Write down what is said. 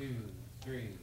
two, three.